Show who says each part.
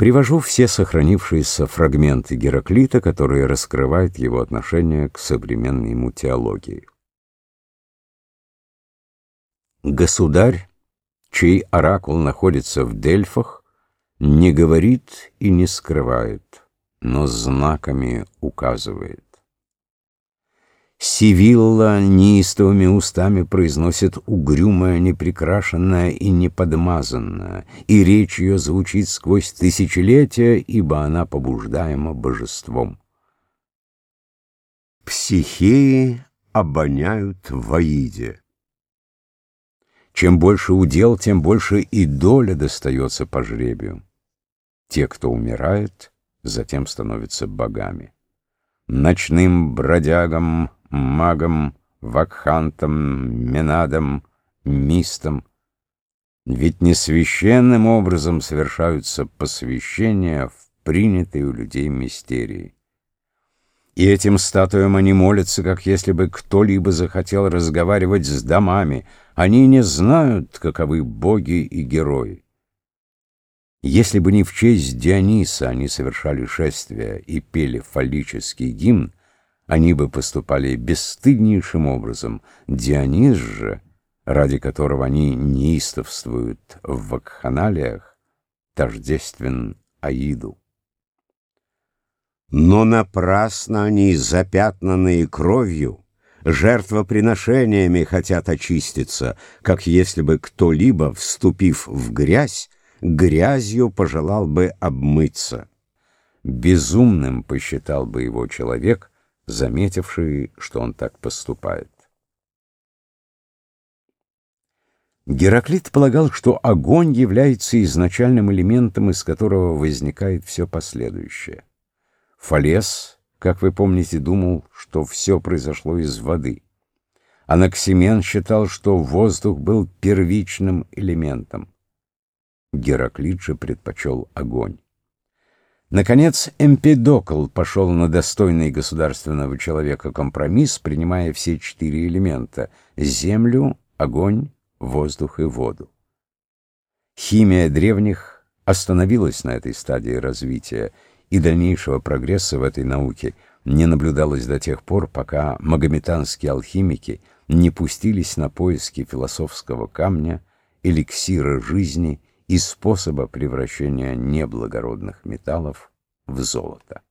Speaker 1: Привожу все сохранившиеся фрагменты Гераклита, которые раскрывают его отношение к современной ему теологии. Государь, чей оракул находится в Дельфах, не говорит и не скрывает, но знаками указывает. Сивилла неистовыми устами произносит угрюмое, неприкрашенное и неподмазанное, и речь ее звучит сквозь тысячелетия, ибо она побуждаема божеством.
Speaker 2: Психеи обоняют в Аиде.
Speaker 1: Чем больше удел, тем больше и доля достается по жребию. Те, кто умирает, затем становятся богами. Ночным бродягам магом, вакхантом, менадом, мистом. Ведь не священным образом совершаются посвящения в принятые у людей мистерии. И этим статуям они молятся, как если бы кто-либо захотел разговаривать с домами. Они не знают, каковы боги и герои. Если бы не в честь Диониса они совершали шествия и пели фаллический гимн, они бы поступали бесстыднейшим образом. Дионис же, ради которого они неистовствуют в вакханалиях, тождествен Аиду.
Speaker 2: Но напрасно они, запятнанные кровью, жертвоприношениями хотят очиститься, как если бы кто-либо, вступив в грязь, грязью пожелал бы обмыться.
Speaker 1: Безумным посчитал бы его человек, заметивший, что он так поступает. Гераклит полагал, что огонь является изначальным элементом, из которого возникает все последующее. Фалес, как вы помните, думал, что все произошло из воды. Анаксимен считал, что воздух был первичным элементом. Гераклит же предпочел огонь. Наконец, Эмпидокл пошел на достойный государственного человека компромисс, принимая все четыре элемента — землю, огонь, воздух и воду. Химия древних остановилась на этой стадии развития, и дальнейшего прогресса в этой науке не наблюдалось до тех пор, пока магометанские алхимики не пустились на поиски философского камня, эликсира жизни и способа превращения неблагородных металлов в золото.